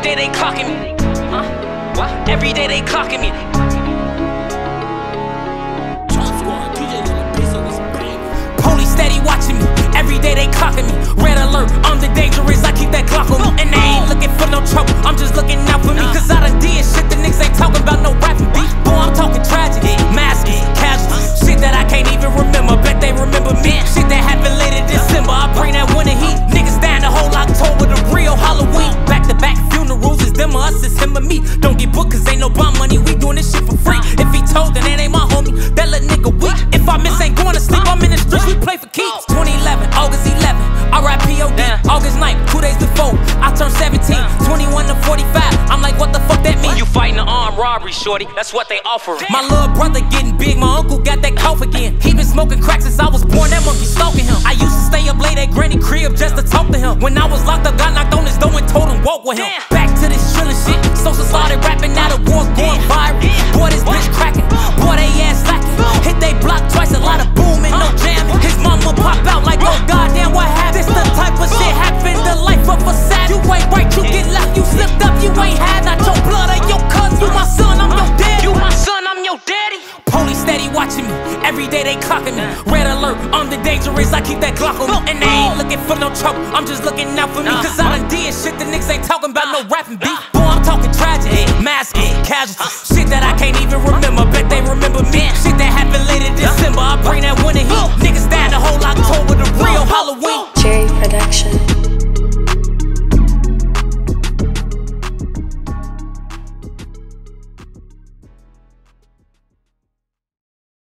day they clocking me. Huh? What? Every day they clocking me. Police steady watching me. Every day they clocking me. Red alert, I'm the dangerous. I keep that Glock on me. And they ain't looking for no trouble. I'm just looking out for me. Us. It's him or me. Don't get booked cause ain't no bond money. We doing this shit for free. If he told, then it ain't my homie. That little nigga weak. If I miss ain't going to sleep, I'm in the streets. We play for keeps. 2011, August 11. R.I.P.O.D. August 9th, two days before. I turned 17, 21 to 45. I'm like, what the fuck that mean? You fighting an armed robbery, shorty. That's what they offer. My little brother getting big. My uncle got that cough again. He been smoking crack since I was born. That monkey stalking him. I used to stay up late at Granny crib just to talk to him. When I was locked up, got knocked on his door and told him walk with him. Back watching me. Every day they clocking me. Red alert, I'm the dangerous. I keep that Glock on me. And they ain't looking for no trouble. I'm just looking out for me. Cause I done did shit the niggas ain't talking about no rapping beef. Boy, I'm talking tragedy. Masks, casualties. Shit that I can't even remember. Bet they remember me. Shit that happened late in